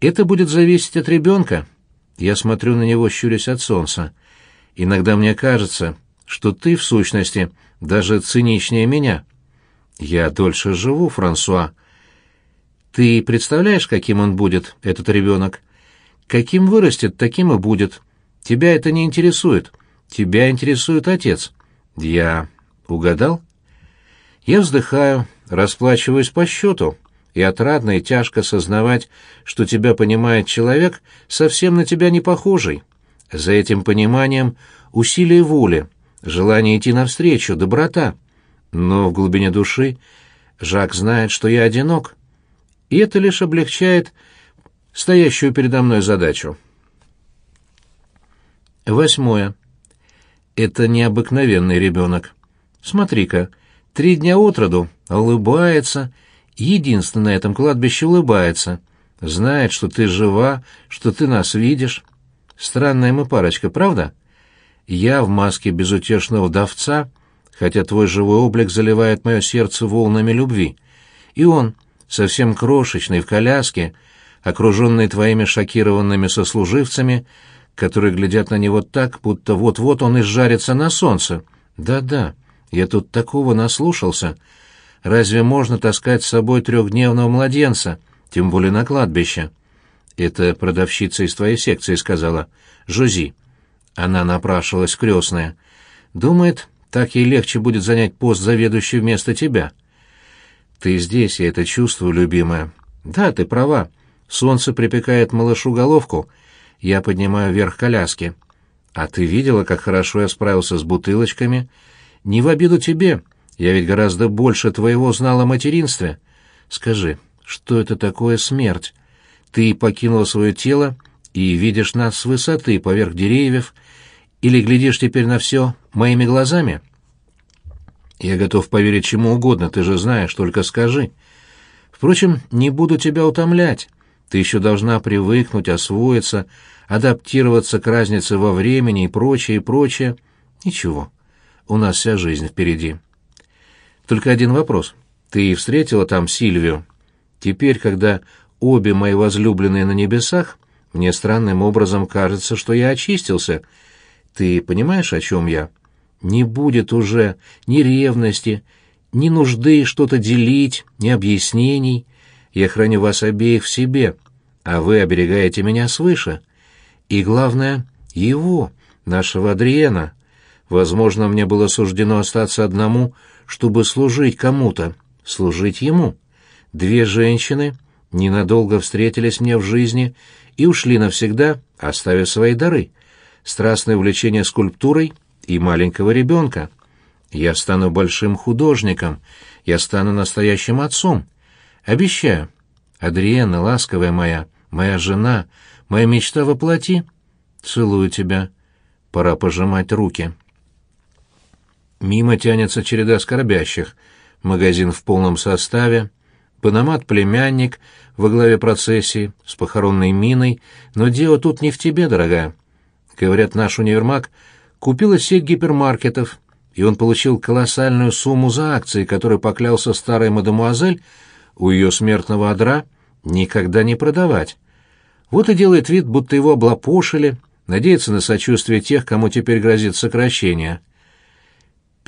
Это будет зависеть от ребенка. Я смотрю на него, щурясь от солнца. Иногда мне кажется, что ты, в сущности, даже циничнее меня. Я дольше живу, Франсуа. Ты представляешь, каким он будет, этот ребенок? Каким вырастет, таким и будет. Тебя это не интересует. Тебя интересует отец. Я угадал? Я вздыхаю, расплачиваюсь по счету, и отрадно и тяжко сознавать, что тебя понимает человек, совсем на тебя не похожий. За этим пониманием усилие воли, желание идти навстречу, доброта. Но в глубине души Жак знает, что я одинок, и это лишь облегчает стоящую передо мной задачу. Восьмое. Это необыкновенный ребенок. Смотри-ка, три дня от роду улыбается, единственный на этом кладбище улыбается, знает, что ты жива, что ты нас видишь. Странная мы парочка, правда? Я в маске безутешного вдовца, хотя твой живой облик заливает мое сердце волнами любви. И он, совсем крошечный, в коляске, окруженный твоими шокированными сослуживцами, которые глядят на него так, будто вот-вот он изжарится на солнце. Да-да, я тут такого наслушался. Разве можно таскать с собой трехдневного младенца, тем более на кладбище? Это продавщица из твоей секции сказала. Жози. Она напрашивалась крестная. Думает, так ей легче будет занять пост заведующей вместо тебя. Ты здесь, я это чувствую, любимая. Да, ты права. Солнце припекает малышу головку. Я поднимаю вверх коляски. А ты видела, как хорошо я справился с бутылочками? Не в обиду тебе. Я ведь гораздо больше твоего знал о материнстве. Скажи, что это такое смерть? Ты покинула свое тело и видишь нас с высоты, поверх деревьев, или глядишь теперь на все моими глазами? Я готов поверить чему угодно, ты же знаешь, только скажи. Впрочем, не буду тебя утомлять. Ты еще должна привыкнуть, освоиться, адаптироваться к разнице во времени и прочее, и прочее. Ничего, у нас вся жизнь впереди. Только один вопрос. Ты встретила там Сильвию? Теперь, когда обе мои возлюбленные на небесах, мне странным образом кажется, что я очистился. Ты понимаешь, о чем я? Не будет уже ни ревности, ни нужды что-то делить, ни объяснений. Я храню вас обеих в себе, а вы оберегаете меня свыше. И главное, его, нашего Адриена. Возможно, мне было суждено остаться одному, чтобы служить кому-то, служить ему. Две женщины ненадолго встретились мне в жизни и ушли навсегда, оставив свои дары, страстное увлечение скульптурой и маленького ребенка. Я стану большим художником, я стану настоящим отцом. Обещаю. Адриена, ласковая моя, моя жена, моя мечта воплоти. Целую тебя. Пора пожимать руки. Мимо тянется череда скорбящих. Магазин в полном составе, Панамат-племянник во главе процессии с похоронной миной, но дело тут не в тебе, дорогая. Говорят, наш универмаг купила сеть гипермаркетов, и он получил колоссальную сумму за акции, которую поклялся старой мадемуазель у ее смертного одра никогда не продавать. Вот и делает вид, будто его облапошили, надеется на сочувствие тех, кому теперь грозит сокращение.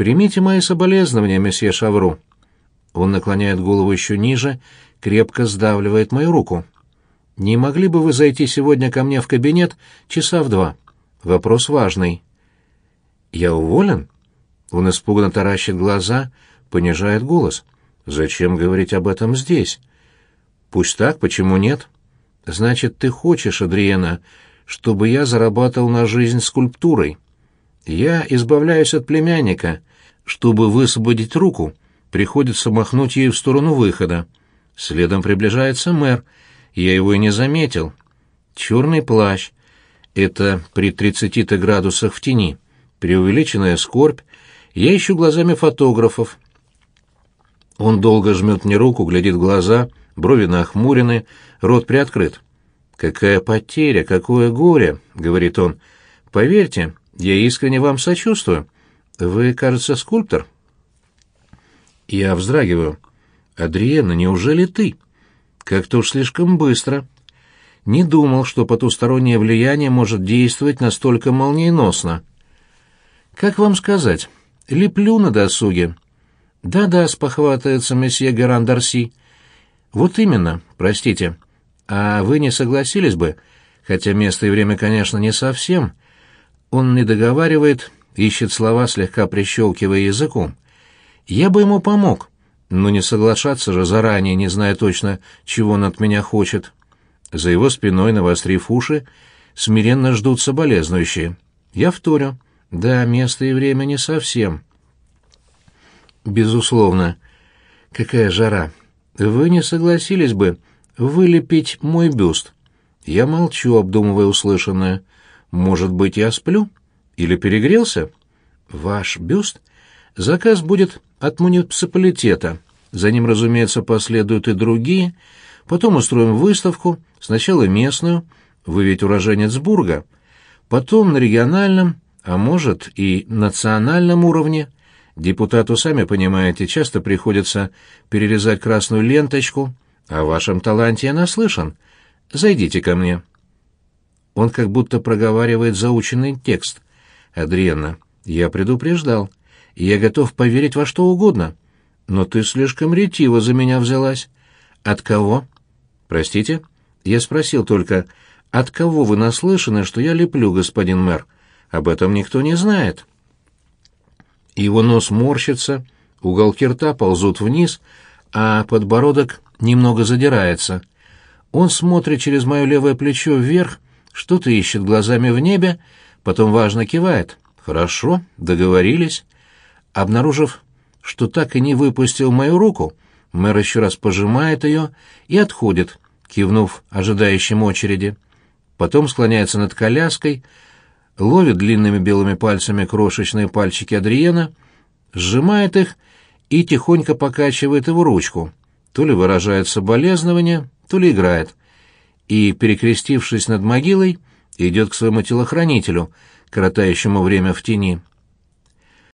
Примите мои соболезнования, месье Шавру. Он наклоняет голову еще ниже, крепко сдавливает мою руку. «Не могли бы вы зайти сегодня ко мне в кабинет часа в два? Вопрос важный». «Я уволен?» Он испуганно таращит глаза, понижает голос. «Зачем говорить об этом здесь?» «Пусть так, почему нет?» «Значит, ты хочешь, Адриена, чтобы я зарабатывал на жизнь скульптурой?» «Я избавляюсь от племянника, чтобы высвободить руку» приходится махнуть ею в сторону выхода. Следом приближается мэр. Я его и не заметил. Черный плащ. Это при 30 градусах в тени. Преувеличенная скорбь. Я ищу глазами фотографов. Он долго жмет мне руку, глядит в глаза, брови нахмурены, рот приоткрыт. «Какая потеря, какое горе!» — говорит он. «Поверьте, я искренне вам сочувствую. Вы, кажется, скульптор?» Я вздрагиваю. «Адриена, неужели ты?» «Как-то уж слишком быстро». Не думал, что потустороннее влияние может действовать настолько молниеносно. Как вам сказать? Леплю на досуге. Да-да, спохватывается месье Геран Дарси. Вот именно, простите. А вы не согласились бы, хотя место и время, конечно, не совсем. Он не договаривает, ищет слова, слегка прищелкивая языком. Я бы ему помог, но не соглашаться же заранее, не зная точно, чего он от меня хочет. За его спиной, навострив уши, смиренно ждут соболезнующие. Я вторю. Да, место и время не совсем. Безусловно. Какая жара. Вы не согласились бы вылепить мой бюст? Я молчу, обдумывая услышанное. Может быть, я сплю? Или перегрелся? Ваш бюст? Заказ будет от муниципалитета. За ним, разумеется, последуют и другие. Потом устроим выставку, сначала местную, вы ведь уроженец Бурга, потом на региональном, а может и национальном уровне. Депутату, сами понимаете, часто приходится перерезать красную ленточку. О вашем таланте я наслышан. Зайдите ко мне. Он как будто проговаривает заученный текст. Адриена, я предупреждал. Я готов поверить во что угодно. Но ты слишком ретиво за меня взялась. От кого? Простите? Я спросил только, от кого вы наслышаны, что я леплю, господин мэр? Об этом никто не знает. Его нос морщится, уголки рта ползут вниз, а подбородок немного задирается. Он смотрит через мое левое плечо вверх, что-то ищет глазами в небе, потом важно кивает. «Хорошо, договорились». Обнаружив, что так и не выпустил мою руку, мэр еще раз пожимает ее и отходит, кивнув ожидающим очереди. Потом склоняется над коляской, ловит длинными белыми пальцами крошечные пальчики Адриена, сжимает их и тихонько покачивает его ручку, то ли выражает соболезнование, то ли играет, и, перекрестившись над могилой, идет к своему телохранителю, коротающему время в тени.